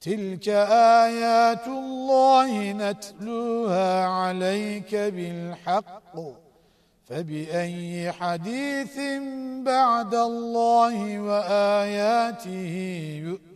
تلك آيات الله نتلوها عليك بالحق. فبأي حديث بعد الله وآياته يؤمن